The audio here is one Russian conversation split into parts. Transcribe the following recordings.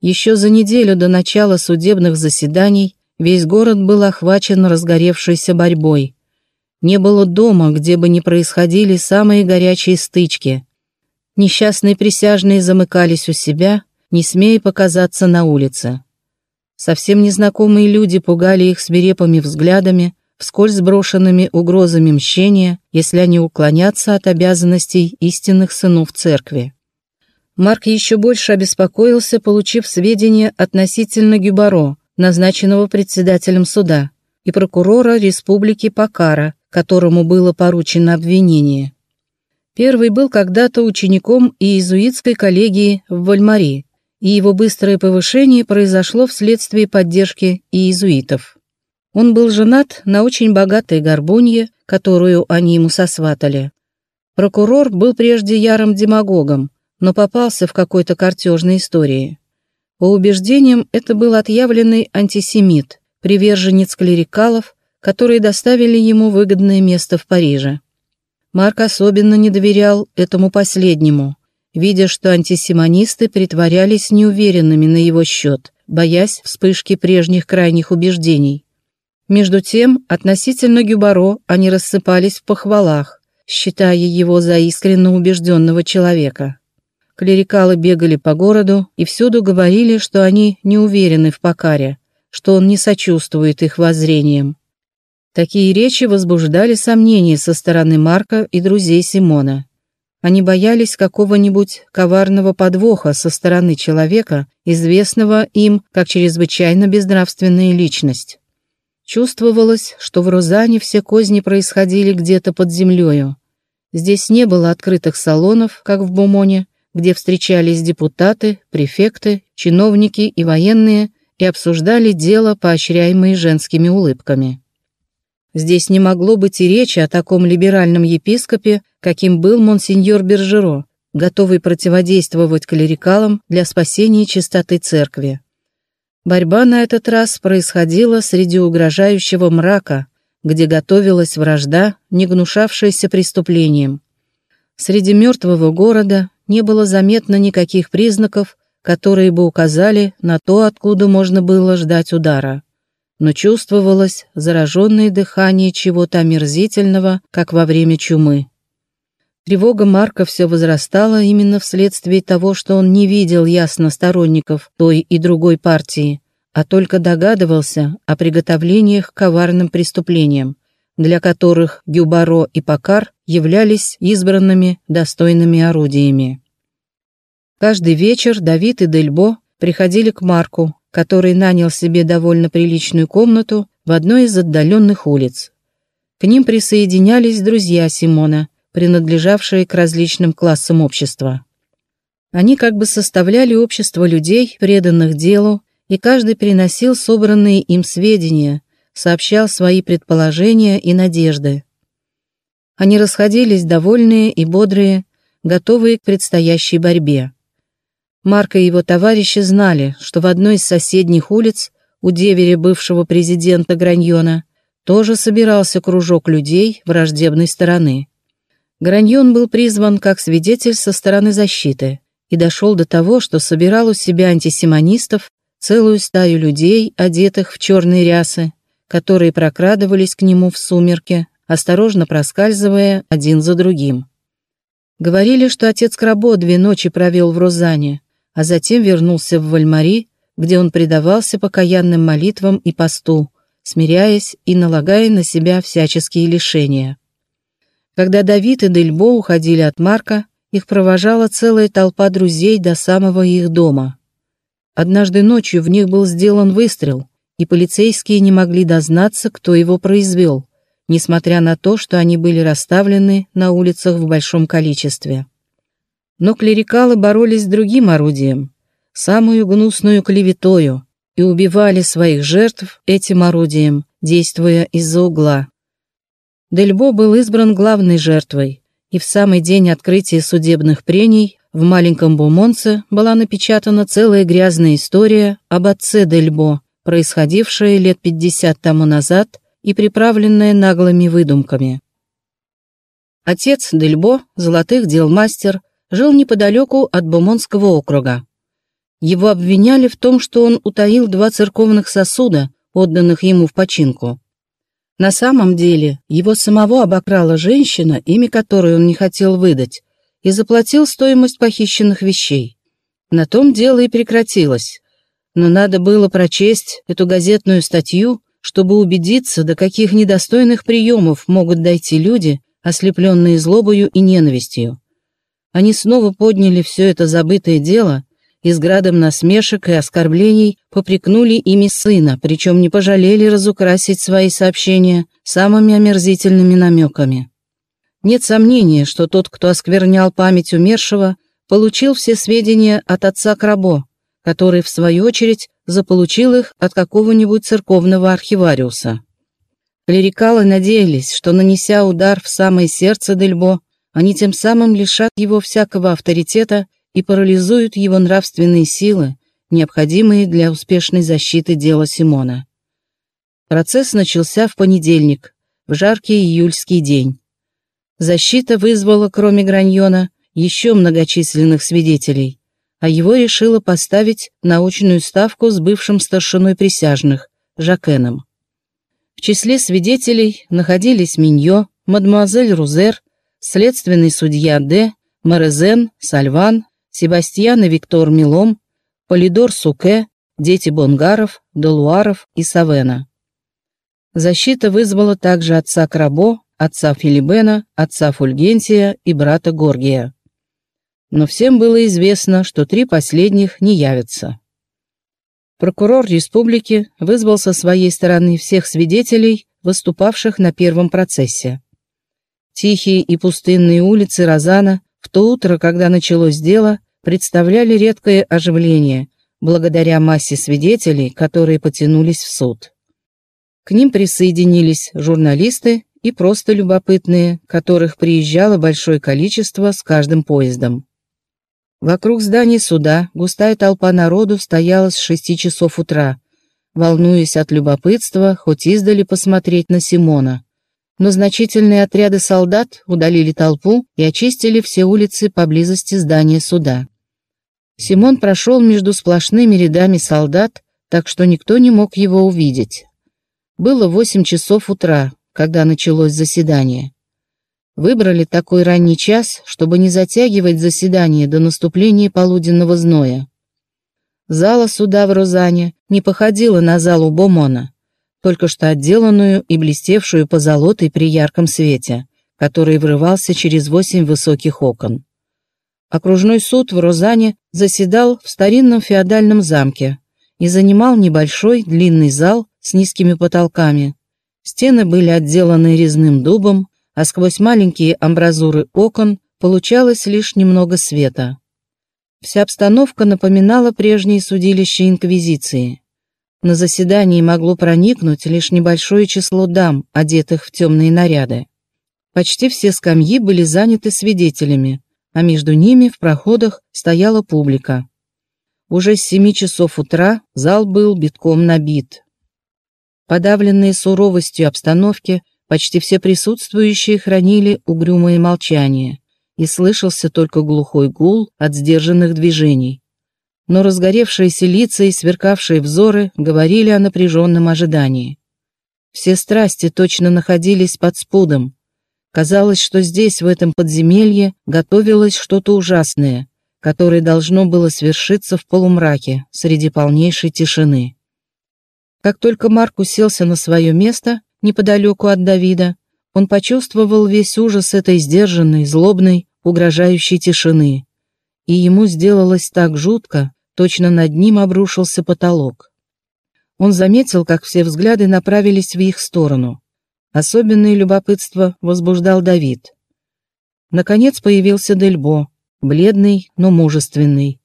Еще за неделю до начала судебных заседаний весь город был охвачен разгоревшейся борьбой. Не было дома, где бы не происходили самые горячие стычки. Несчастные присяжные замыкались у себя, не смея показаться на улице. Совсем незнакомые люди пугали их свирепыми взглядами, вскользь брошенными угрозами мщения, если они уклонятся от обязанностей истинных сынов церкви. Марк еще больше обеспокоился, получив сведения относительно Гюбаро, назначенного председателем суда, и прокурора республики Пакара, которому было поручено обвинение. Первый был когда-то учеником иезуитской коллегии в Вальмари, и его быстрое повышение произошло вследствие поддержки иезуитов. Он был женат на очень богатой горбунье, которую они ему сосватали. Прокурор был прежде ярым демагогом, но попался в какой-то картежной истории. По убеждениям, это был отъявленный антисемит, приверженец клерикалов, которые доставили ему выгодное место в Париже. Марк особенно не доверял этому последнему, видя, что антисемонисты притворялись неуверенными на его счет, боясь вспышки прежних крайних убеждений. Между тем, относительно Гюбаро они рассыпались в похвалах, считая его за искренне убежденного человека. Клерикалы бегали по городу и всюду говорили, что они не уверены в Покаре, что он не сочувствует их воззрениям. Такие речи возбуждали сомнения со стороны Марка и друзей Симона. Они боялись какого-нибудь коварного подвоха со стороны человека, известного им как чрезвычайно безнравственная личность. Чувствовалось, что в Розане все козни происходили где-то под землею. Здесь не было открытых салонов, как в Бумоне, где встречались депутаты, префекты, чиновники и военные и обсуждали дело, поощряемые женскими улыбками. Здесь не могло быть и речи о таком либеральном епископе, каким был монсеньор Бержеро, готовый противодействовать клерикалам для спасения чистоты церкви. Борьба на этот раз происходила среди угрожающего мрака, где готовилась вражда, не гнушавшаяся преступлением. Среди мертвого города не было заметно никаких признаков, которые бы указали на то, откуда можно было ждать удара. Но чувствовалось зараженное дыхание чего-то омерзительного, как во время чумы. Тревога Марка все возрастала именно вследствие того, что он не видел ясно сторонников той и другой партии, а только догадывался о приготовлениях к коварным преступлениям, для которых Гюбаро и Покар являлись избранными достойными орудиями. Каждый вечер Давид и Дельбо приходили к Марку, который нанял себе довольно приличную комнату в одной из отдаленных улиц. К ним присоединялись друзья Симона, принадлежавшие к различным классам общества. Они как бы составляли общество людей, преданных делу, и каждый приносил собранные им сведения, сообщал свои предположения и надежды. Они расходились довольные и бодрые, готовые к предстоящей борьбе. Марко и его товарищи знали, что в одной из соседних улиц у деверя бывшего президента Граньона тоже собирался кружок людей враждебной стороны. Граньон был призван как свидетель со стороны защиты и дошел до того, что собирал у себя антисемонистов целую стаю людей, одетых в черные рясы, которые прокрадывались к нему в сумерке, осторожно проскальзывая один за другим. Говорили, что отец Крабо две ночи провел в Розане, а затем вернулся в Вальмари, где он предавался покаянным молитвам и посту, смиряясь и налагая на себя всяческие лишения. Когда Давид и Дельбо уходили от Марка, их провожала целая толпа друзей до самого их дома. Однажды ночью в них был сделан выстрел, и полицейские не могли дознаться, кто его произвел несмотря на то, что они были расставлены на улицах в большом количестве. Но клерикалы боролись с другим орудием, самую гнусную клеветою, и убивали своих жертв этим орудием, действуя из-за угла. Дельбо был избран главной жертвой, и в самый день открытия судебных прений в маленьком Бумонце была напечатана целая грязная история об отце Дельбо, происходившая лет 50 тому назад и приправленное наглыми выдумками. Отец Дельбо, золотых дел мастер, жил неподалеку от Бумонского округа. Его обвиняли в том, что он утаил два церковных сосуда, отданных ему в починку. На самом деле, его самого обокрала женщина, имя которой он не хотел выдать, и заплатил стоимость похищенных вещей. На том дело и прекратилось. Но надо было прочесть эту газетную статью, чтобы убедиться, до каких недостойных приемов могут дойти люди, ослепленные злобою и ненавистью. Они снова подняли все это забытое дело и с градом насмешек и оскорблений попрекнули ими сына, причем не пожалели разукрасить свои сообщения самыми омерзительными намеками. Нет сомнения, что тот, кто осквернял память умершего, получил все сведения от отца Крабо, который, в свою очередь, заполучил их от какого-нибудь церковного архивариуса. Клерикалы надеялись, что, нанеся удар в самое сердце Дельбо, они тем самым лишат его всякого авторитета и парализуют его нравственные силы, необходимые для успешной защиты дела Симона. Процесс начался в понедельник, в жаркий июльский день. Защита вызвала, кроме Граньона, еще многочисленных свидетелей, а его решила поставить на очную ставку с бывшим старшиной присяжных, Жакеном. В числе свидетелей находились Миньо, мадемуазель Рузер, следственный судья Д, Морезен, Сальван, Себастьян и Виктор Милом, Полидор Суке, дети Бонгаров, Делуаров и Савена. Защита вызвала также отца Крабо, отца Филибена, отца Фульгентия и брата Горгия. Но всем было известно, что три последних не явятся. Прокурор республики вызвал со своей стороны всех свидетелей, выступавших на первом процессе. Тихие и пустынные улицы Розана в то утро, когда началось дело, представляли редкое оживление, благодаря массе свидетелей, которые потянулись в суд. К ним присоединились журналисты и просто любопытные, которых приезжало большое количество с каждым поездом. Вокруг здания суда густая толпа народу стояла с шести часов утра, волнуясь от любопытства, хоть издали посмотреть на Симона. Но значительные отряды солдат удалили толпу и очистили все улицы поблизости здания суда. Симон прошел между сплошными рядами солдат, так что никто не мог его увидеть. Было восемь часов утра, когда началось заседание. Выбрали такой ранний час, чтобы не затягивать заседание до наступления полуденного зноя. Зала суда в Розане не походила на залу Бомона, только что отделанную и блестевшую позолотой при ярком свете, который врывался через восемь высоких окон. Окружной суд в Розане заседал в старинном феодальном замке и занимал небольшой длинный зал с низкими потолками. Стены были отделаны резным дубом, а сквозь маленькие амбразуры окон получалось лишь немного света. Вся обстановка напоминала прежние судилища Инквизиции. На заседании могло проникнуть лишь небольшое число дам, одетых в темные наряды. Почти все скамьи были заняты свидетелями, а между ними в проходах стояла публика. Уже с семи часов утра зал был битком набит. Подавленные суровостью обстановки, Почти все присутствующие хранили угрюмое молчание, и слышался только глухой гул от сдержанных движений. Но разгоревшиеся лица и сверкавшие взоры говорили о напряженном ожидании. Все страсти точно находились под спудом. Казалось, что здесь, в этом подземелье, готовилось что-то ужасное, которое должно было свершиться в полумраке, среди полнейшей тишины. Как только Марк уселся на свое место, неподалеку от Давида, он почувствовал весь ужас этой сдержанной, злобной, угрожающей тишины. И ему сделалось так жутко, точно над ним обрушился потолок. Он заметил, как все взгляды направились в их сторону. Особенное любопытство возбуждал Давид. Наконец появился Дельбо, бледный, но мужественный.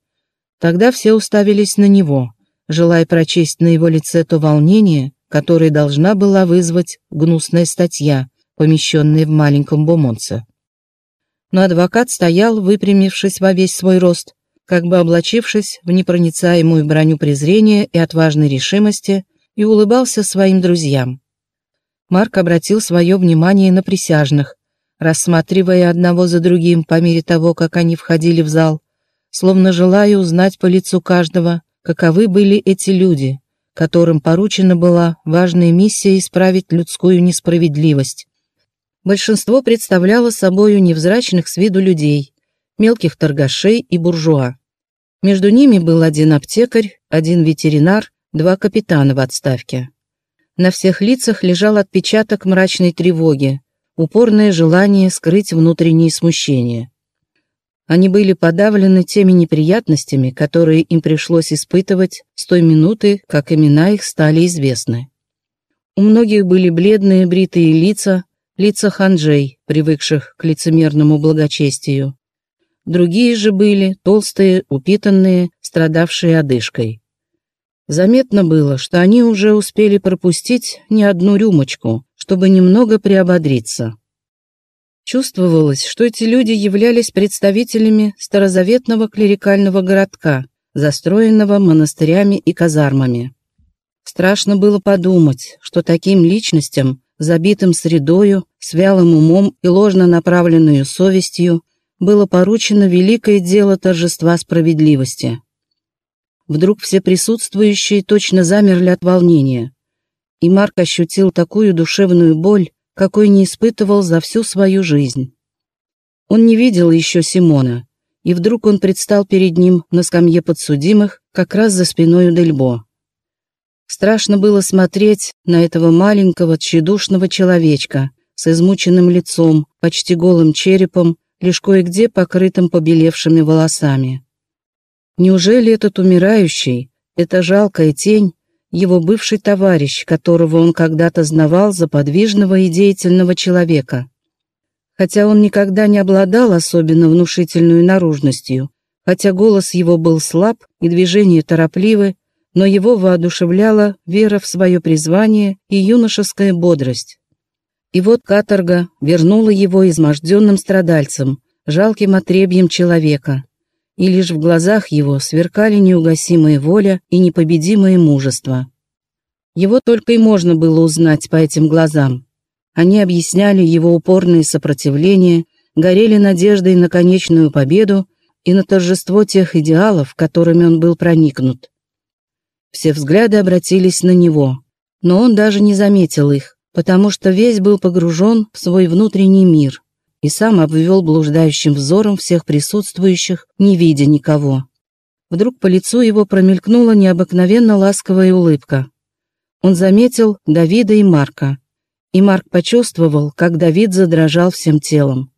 Тогда все уставились на него, желая прочесть на его лице то волнение, который должна была вызвать гнусная статья, помещенная в маленьком бумонце. Но адвокат стоял, выпрямившись во весь свой рост, как бы облачившись в непроницаемую броню презрения и отважной решимости, и улыбался своим друзьям. Марк обратил свое внимание на присяжных, рассматривая одного за другим по мере того, как они входили в зал, словно желая узнать по лицу каждого, каковы были эти люди, которым поручена была важная миссия исправить людскую несправедливость. Большинство представляло собою невзрачных с виду людей, мелких торгашей и буржуа. Между ними был один аптекарь, один ветеринар, два капитана в отставке. На всех лицах лежал отпечаток мрачной тревоги, упорное желание скрыть внутренние смущения. Они были подавлены теми неприятностями, которые им пришлось испытывать с той минуты, как имена их стали известны. У многих были бледные бритые лица, лица ханжей, привыкших к лицемерному благочестию. Другие же были толстые, упитанные, страдавшие одышкой. Заметно было, что они уже успели пропустить не одну рюмочку, чтобы немного приободриться. Чувствовалось, что эти люди являлись представителями старозаветного клерикального городка, застроенного монастырями и казармами. Страшно было подумать, что таким личностям, забитым средою, с вялым умом и ложно направленную совестью, было поручено великое дело торжества справедливости. Вдруг все присутствующие точно замерли от волнения, и Марк ощутил такую душевную боль, какой не испытывал за всю свою жизнь. Он не видел еще Симона, и вдруг он предстал перед ним на скамье подсудимых, как раз за спиной Дельбо. Страшно было смотреть на этого маленького, тщедушного человечка с измученным лицом, почти голым черепом, лишь кое-где покрытым побелевшими волосами. Неужели этот умирающий, эта жалкая тень, его бывший товарищ, которого он когда-то знавал за подвижного и деятельного человека. Хотя он никогда не обладал особенно внушительной наружностью, хотя голос его был слаб и движения торопливы, но его воодушевляла вера в свое призвание и юношеская бодрость. И вот каторга вернула его изможденным страдальцем, жалким отребьем человека, и лишь в глазах его сверкали неугасимая воля и непобедимое мужество. Его только и можно было узнать по этим глазам. Они объясняли его упорное сопротивление, горели надеждой на конечную победу и на торжество тех идеалов, которыми он был проникнут. Все взгляды обратились на него, но он даже не заметил их, потому что весь был погружен в свой внутренний мир и сам обвел блуждающим взором всех присутствующих, не видя никого. Вдруг по лицу его промелькнула необыкновенно ласковая улыбка. Он заметил Давида и Марка, и Марк почувствовал, как Давид задрожал всем телом.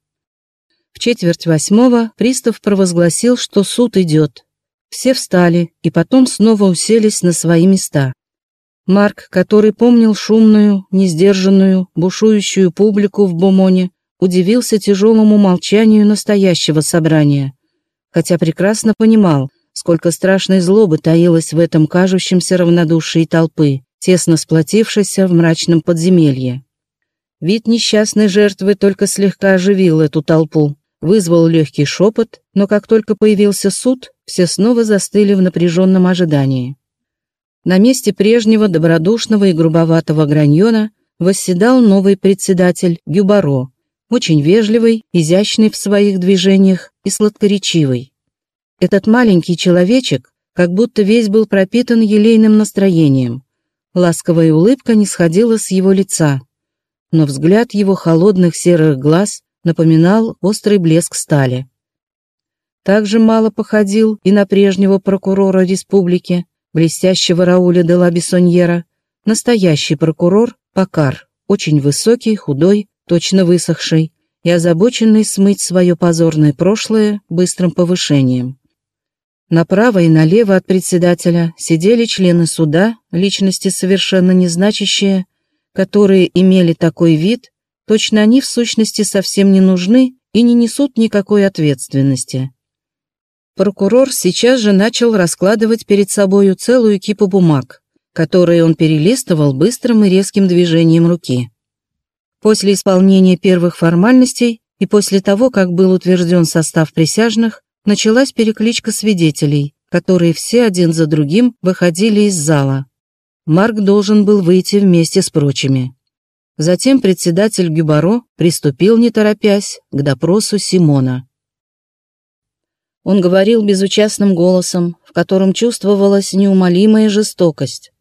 В четверть восьмого пристав провозгласил, что суд идет. Все встали и потом снова уселись на свои места. Марк, который помнил шумную, несдержанную, бушующую публику в Бомоне, удивился тяжелому молчанию настоящего собрания, хотя прекрасно понимал, сколько страшной злобы таилось в этом кажущемся равнодушии толпы, тесно сплотившейся в мрачном подземелье. Вид несчастной жертвы только слегка оживил эту толпу, вызвал легкий шепот, но как только появился суд, все снова застыли в напряженном ожидании. На месте прежнего добродушного и грубоватого граньона восседал новый председатель Гюбаро, очень вежливый, изящный в своих движениях и сладкоречивый. Этот маленький человечек как будто весь был пропитан елейным настроением. Ласковая улыбка не сходила с его лица, но взгляд его холодных серых глаз напоминал острый блеск стали. Также мало походил и на прежнего прокурора республики, блестящего Рауля де ла Бессоньера, настоящий прокурор Пакар, очень высокий, худой, точно высохший и озабоченный смыть свое позорное прошлое быстрым повышением. Направо и налево от председателя сидели члены суда, личности совершенно незначащие, которые имели такой вид, точно они в сущности совсем не нужны и не несут никакой ответственности. Прокурор сейчас же начал раскладывать перед собою целую кипу бумаг, которые он перелистывал быстрым и резким движением руки. После исполнения первых формальностей и после того, как был утвержден состав присяжных, началась перекличка свидетелей, которые все один за другим выходили из зала. Марк должен был выйти вместе с прочими. Затем председатель Гюбаро приступил, не торопясь, к допросу Симона. Он говорил безучастным голосом, в котором чувствовалась неумолимая жестокость.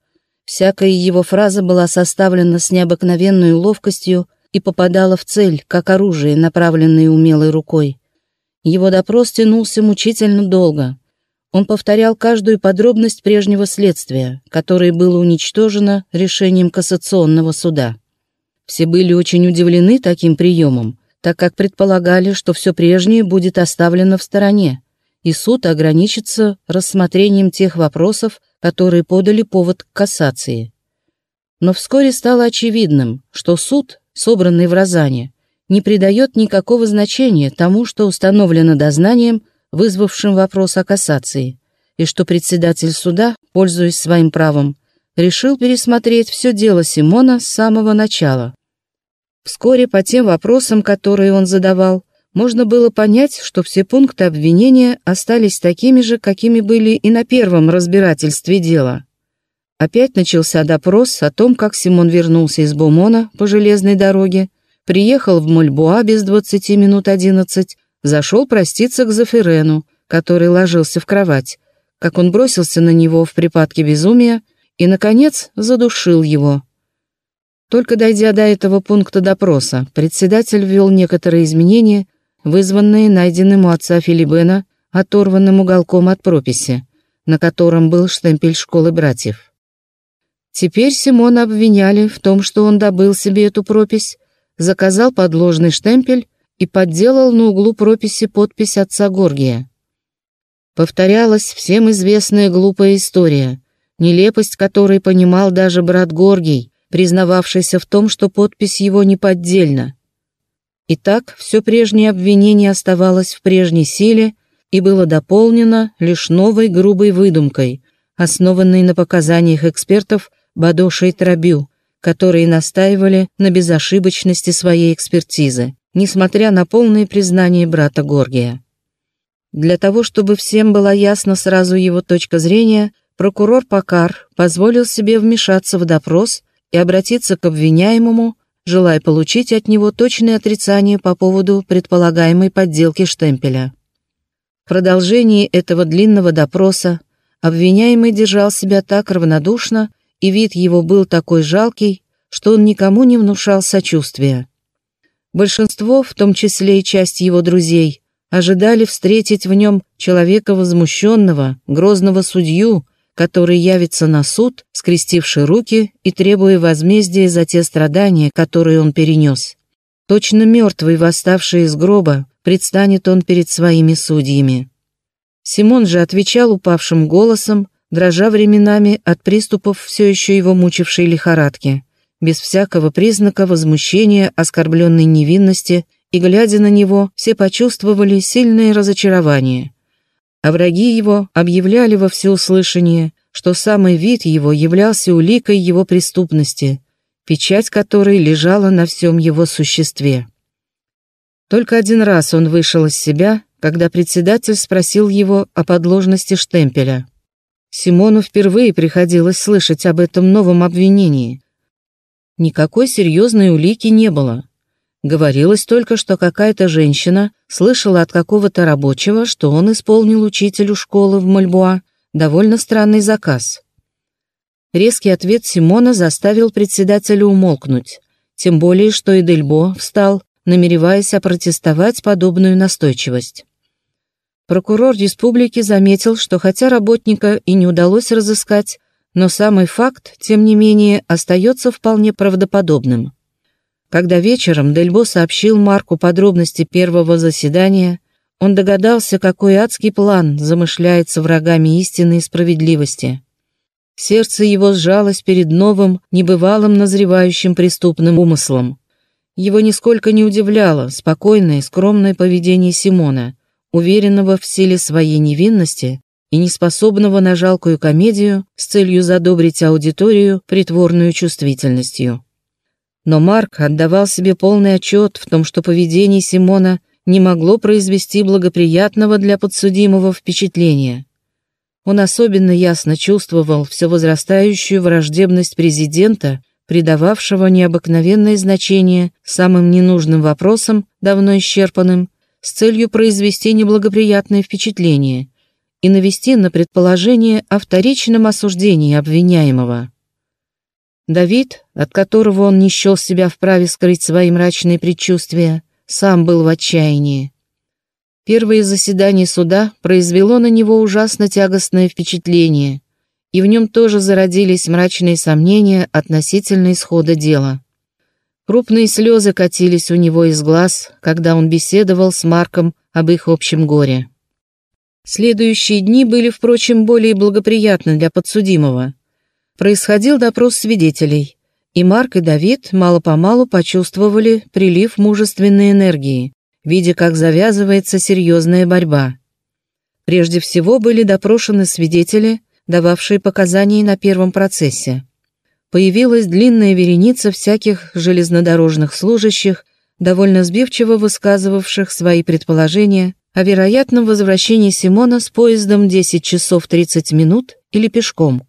Всякая его фраза была составлена с необыкновенной ловкостью и попадала в цель, как оружие, направленное умелой рукой. Его допрос тянулся мучительно долго. Он повторял каждую подробность прежнего следствия, которое было уничтожено решением кассационного суда. Все были очень удивлены таким приемом, так как предполагали, что все прежнее будет оставлено в стороне, и суд ограничится рассмотрением тех вопросов, которые подали повод к кассации. Но вскоре стало очевидным, что суд, собранный в Розане, не придает никакого значения тому, что установлено дознанием, вызвавшим вопрос о кассации, и что председатель суда, пользуясь своим правом, решил пересмотреть все дело Симона с самого начала. Вскоре по тем вопросам, которые он задавал, можно было понять, что все пункты обвинения остались такими же, какими были и на первом разбирательстве дела. Опять начался допрос о том, как Симон вернулся из Бумона по железной дороге, приехал в Мульбуа без 20 минут 11, зашел проститься к Зафирену, который ложился в кровать, как он бросился на него в припадке безумия и, наконец, задушил его. Только дойдя до этого пункта допроса, председатель ввел некоторые изменения вызванные найденным у отца Филибена оторванным уголком от прописи, на котором был штемпель школы братьев. Теперь Симона обвиняли в том, что он добыл себе эту пропись, заказал подложный штемпель и подделал на углу прописи подпись отца Горгия. Повторялась всем известная глупая история, нелепость которой понимал даже брат Горгий, признававшийся в том, что подпись его не поддельна, Итак, все прежнее обвинение оставалось в прежней силе и было дополнено лишь новой грубой выдумкой, основанной на показаниях экспертов Бадоша и Трабю, которые настаивали на безошибочности своей экспертизы, несмотря на полное признание брата Горгия. Для того, чтобы всем была ясна сразу его точка зрения, прокурор Покар позволил себе вмешаться в допрос и обратиться к обвиняемому, желая получить от него точное отрицание по поводу предполагаемой подделки штемпеля. В продолжении этого длинного допроса обвиняемый держал себя так равнодушно, и вид его был такой жалкий, что он никому не внушал сочувствия. Большинство, в том числе и часть его друзей, ожидали встретить в нем человека возмущенного, грозного судью, который явится на суд, скрестивший руки и требуя возмездия за те страдания, которые он перенес. Точно мертвый, восставший из гроба, предстанет он перед своими судьями. Симон же отвечал упавшим голосом, дрожа временами от приступов все еще его мучившей лихорадки, без всякого признака возмущения оскорбленной невинности, и, глядя на него, все почувствовали сильное разочарование а враги его объявляли во всеуслышание, что самый вид его являлся уликой его преступности, печать которой лежала на всем его существе. Только один раз он вышел из себя, когда председатель спросил его о подложности штемпеля. Симону впервые приходилось слышать об этом новом обвинении. Никакой серьезной улики не было, Говорилось только, что какая-то женщина слышала от какого-то рабочего, что он исполнил учителю школы в Мальбуа довольно странный заказ. Резкий ответ Симона заставил председателя умолкнуть, тем более, что и Дельбо встал, намереваясь опротестовать подобную настойчивость. Прокурор республики заметил, что хотя работника и не удалось разыскать, но самый факт, тем не менее, остается вполне правдоподобным. Когда вечером Дельбо сообщил Марку подробности первого заседания, он догадался, какой адский план замышляется врагами истины и справедливости. Сердце его сжалось перед новым, небывалым назревающим преступным умыслом. Его нисколько не удивляло спокойное, скромное поведение Симона, уверенного в силе своей невинности и неспособного на жалкую комедию с целью задобрить аудиторию притворную чувствительностью. Но Марк отдавал себе полный отчет в том, что поведение Симона не могло произвести благоприятного для подсудимого впечатления. Он особенно ясно чувствовал все возрастающую враждебность президента, придававшего необыкновенное значение самым ненужным вопросам, давно исчерпанным, с целью произвести неблагоприятное впечатление и навести на предположение о вторичном осуждении обвиняемого. Давид, от которого он не счел себя вправе скрыть свои мрачные предчувствия, сам был в отчаянии. Первое заседание суда произвело на него ужасно тягостное впечатление, и в нем тоже зародились мрачные сомнения относительно исхода дела. Крупные слезы катились у него из глаз, когда он беседовал с Марком об их общем горе. Следующие дни были, впрочем, более благоприятны для подсудимого. Происходил допрос свидетелей, и Марк и Давид мало-помалу почувствовали прилив мужественной энергии, видя, как завязывается серьезная борьба. Прежде всего были допрошены свидетели, дававшие показания на первом процессе. Появилась длинная вереница всяких железнодорожных служащих, довольно сбивчиво высказывавших свои предположения о вероятном возвращении Симона с поездом 10 часов 30 минут или пешком.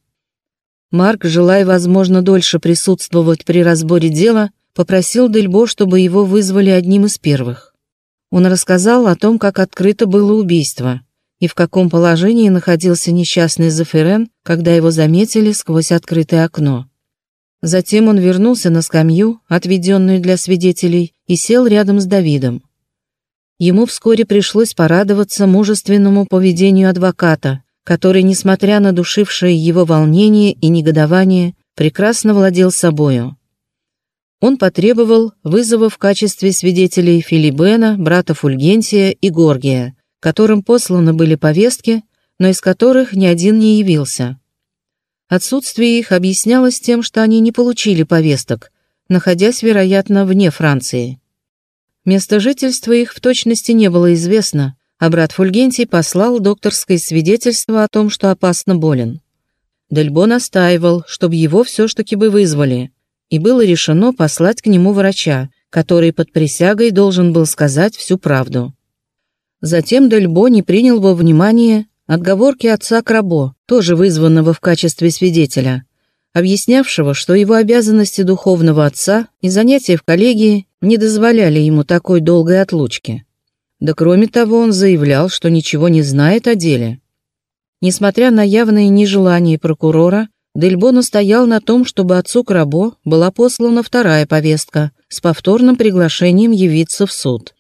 Марк, желая, возможно, дольше присутствовать при разборе дела, попросил Дельбо, чтобы его вызвали одним из первых. Он рассказал о том, как открыто было убийство и в каком положении находился несчастный Заферен, когда его заметили сквозь открытое окно. Затем он вернулся на скамью, отведенную для свидетелей, и сел рядом с Давидом. Ему вскоре пришлось порадоваться мужественному поведению адвоката, который, несмотря на душившее его волнение и негодование, прекрасно владел собою. Он потребовал вызова в качестве свидетелей Филибена, брата Фульгентия и Горгия, которым посланы были повестки, но из которых ни один не явился. Отсутствие их объяснялось тем, что они не получили повесток, находясь, вероятно, вне Франции. Место жительства их в точности не было известно, а брат Фульгентий послал докторское свидетельство о том, что опасно болен. Дельбо настаивал, чтобы его все ж таки бы вызвали, и было решено послать к нему врача, который под присягой должен был сказать всю правду. Затем Дельбо не принял во внимание отговорки отца Крабо, тоже вызванного в качестве свидетеля, объяснявшего, что его обязанности духовного отца и занятия в коллегии не дозволяли ему такой долгой отлучки. Да кроме того, он заявлял, что ничего не знает о деле. Несмотря на явное нежелание прокурора, Дельбо настоял на том, чтобы отцу Крабо была послана вторая повестка с повторным приглашением явиться в суд.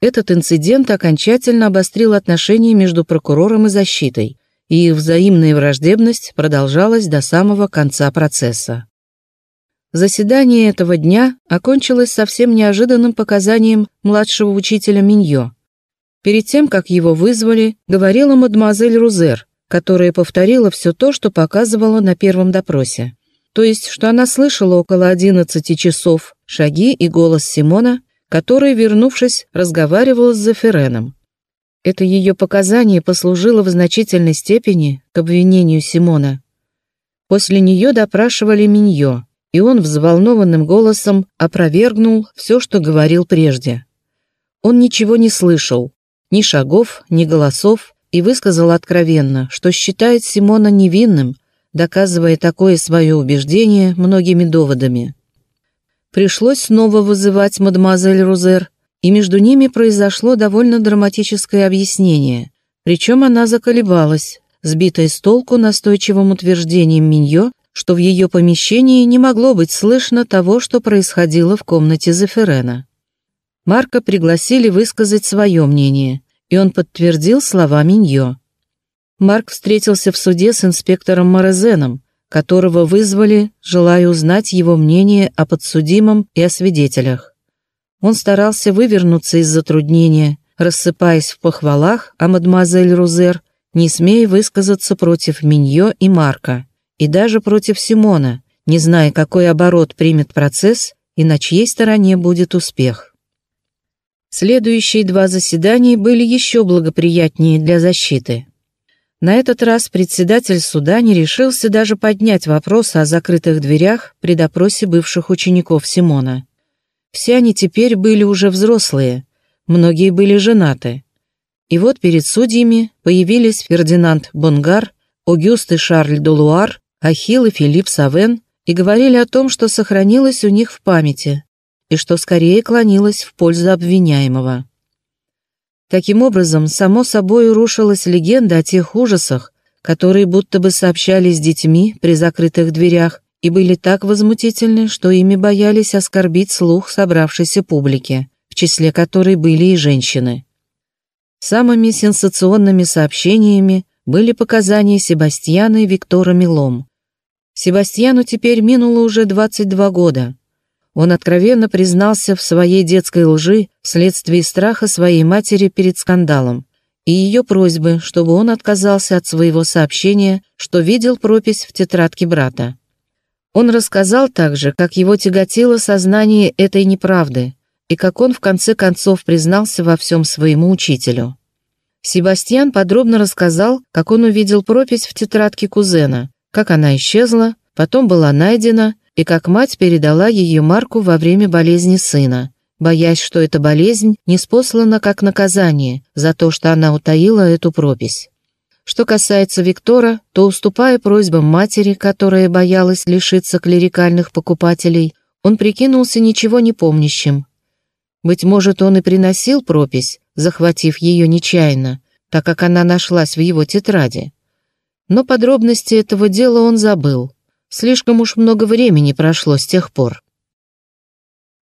Этот инцидент окончательно обострил отношения между прокурором и защитой, и их взаимная враждебность продолжалась до самого конца процесса. Заседание этого дня окончилось совсем неожиданным показанием младшего учителя Миньо. Перед тем, как его вызвали, говорила мадемуазель Рузер, которая повторила все то, что показывала на первом допросе. То есть, что она слышала около 11 часов шаги и голос Симона, который, вернувшись, разговаривал с Зефиреном. Это ее показание послужило в значительной степени к обвинению Симона. После нее допрашивали Миньо, и он взволнованным голосом опровергнул все, что говорил прежде. Он ничего не слышал, ни шагов, ни голосов, и высказал откровенно, что считает Симона невинным, доказывая такое свое убеждение многими доводами. Пришлось снова вызывать мадемуазель Рузер, и между ними произошло довольно драматическое объяснение, причем она заколебалась, сбитая с толку настойчивым утверждением Миньо, что в ее помещении не могло быть слышно того, что происходило в комнате Зефирена. Марка пригласили высказать свое мнение, и он подтвердил слова Миньо. Марк встретился в суде с инспектором Морезеном, которого вызвали, желая узнать его мнение о подсудимом и о свидетелях. Он старался вывернуться из затруднения, рассыпаясь в похвалах о мадемуазель Рузер, не смея высказаться против Миньо и Марка, и даже против Симона, не зная, какой оборот примет процесс и на чьей стороне будет успех. Следующие два заседания были еще благоприятнее для защиты. На этот раз председатель суда не решился даже поднять вопрос о закрытых дверях при допросе бывших учеников Симона. Все они теперь были уже взрослые, многие были женаты. И вот перед судьями появились Фердинанд Бонгар, Огюст и Шарль Долуар, Ахилл и Филипп Савен и говорили о том, что сохранилось у них в памяти и что скорее клонилось в пользу обвиняемого. Таким образом, само собой рушилась легенда о тех ужасах, которые будто бы сообщались детьми при закрытых дверях и были так возмутительны, что ими боялись оскорбить слух собравшейся публики, в числе которой были и женщины. Самыми сенсационными сообщениями были показания Себастьяна и Виктора Милом. Себастьяну теперь минуло уже 22 года. Он откровенно признался в своей детской лжи вследствие страха своей матери перед скандалом и ее просьбы, чтобы он отказался от своего сообщения, что видел пропись в тетрадке брата. Он рассказал также, как его тяготило сознание этой неправды, и как он в конце концов признался во всем своему учителю. Себастьян подробно рассказал, как он увидел пропись в тетрадке кузена, как она исчезла, потом была найдена и как мать передала ее Марку во время болезни сына, боясь, что эта болезнь не спослана как наказание за то, что она утаила эту пропись. Что касается Виктора, то, уступая просьбам матери, которая боялась лишиться клерикальных покупателей, он прикинулся ничего не помнящим. Быть может, он и приносил пропись, захватив ее нечаянно, так как она нашлась в его тетради. Но подробности этого дела он забыл. Слишком уж много времени прошло с тех пор.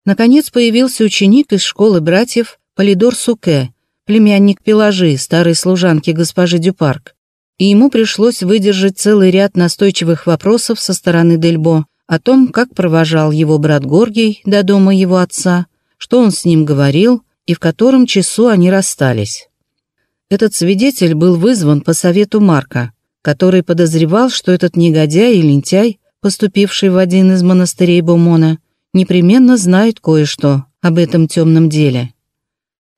Наконец появился ученик из школы братьев Полидор Суке, племянник Пелажи, старой служанки госпожи Дюпарк, и ему пришлось выдержать целый ряд настойчивых вопросов со стороны Дельбо о том, как провожал его брат Горгий до дома его отца, что он с ним говорил и в котором часу они расстались. Этот свидетель был вызван по совету Марка, который подозревал, что этот негодяй и лентяй, поступивший в один из монастырей Бомона, непременно знает кое-что об этом темном деле.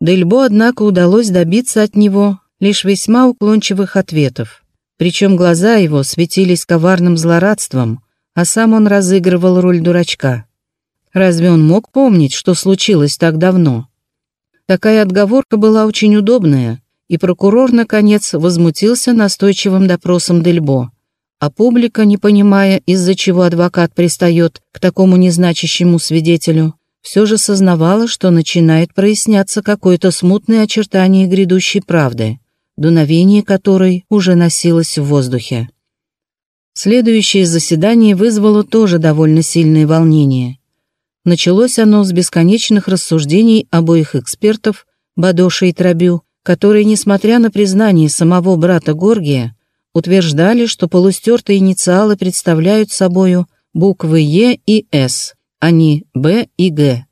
Дельбо, однако, удалось добиться от него лишь весьма уклончивых ответов, причем глаза его светились коварным злорадством, а сам он разыгрывал роль дурачка. Разве он мог помнить, что случилось так давно? Такая отговорка была очень удобная, и прокурор, наконец, возмутился настойчивым допросом Дельбо. А публика, не понимая, из-за чего адвокат пристает к такому незначащему свидетелю, все же сознавала, что начинает проясняться какое-то смутное очертание грядущей правды, дуновение которой уже носилось в воздухе. Следующее заседание вызвало тоже довольно сильное волнение. Началось оно с бесконечных рассуждений обоих экспертов, Бадоша и Трабю, которые, несмотря на признание самого брата Горгия, утверждали, что полустертые инициалы представляют собою буквы Е и С, а не Б и Г.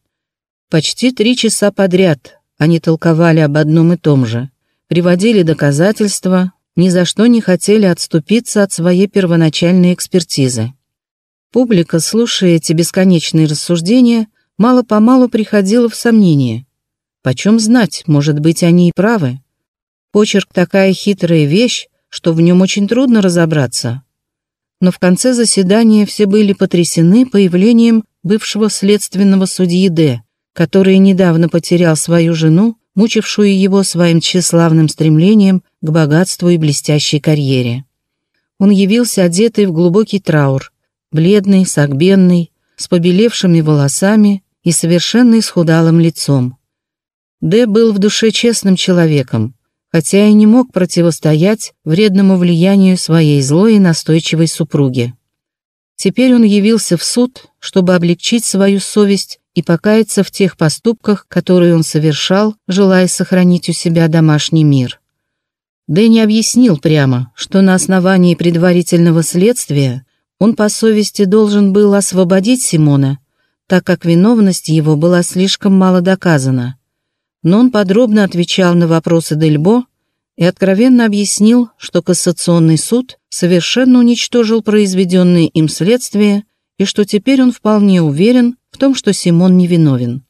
Почти три часа подряд они толковали об одном и том же, приводили доказательства, ни за что не хотели отступиться от своей первоначальной экспертизы. Публика, слушая эти бесконечные рассуждения, мало-помалу приходила в сомнение – Почем знать, может быть, они и правы. Почерк такая хитрая вещь, что в нем очень трудно разобраться. Но в конце заседания все были потрясены появлением бывшего следственного судьи Д, который недавно потерял свою жену, мучившую его своим тщеславным стремлением к богатству и блестящей карьере. Он явился одетый в глубокий траур, бледный, согбенный, с побелевшими волосами и совершенно исхудалым лицом. Д был в душе честным человеком, хотя и не мог противостоять вредному влиянию своей злой и настойчивой супруги. Теперь он явился в суд, чтобы облегчить свою совесть и покаяться в тех поступках, которые он совершал, желая сохранить у себя домашний мир. Дэ не объяснил прямо, что на основании предварительного следствия он по совести должен был освободить Симона, так как виновность его была слишком мало доказана но он подробно отвечал на вопросы Дельбо и откровенно объяснил, что Кассационный суд совершенно уничтожил произведенные им следствия и что теперь он вполне уверен в том, что Симон невиновен.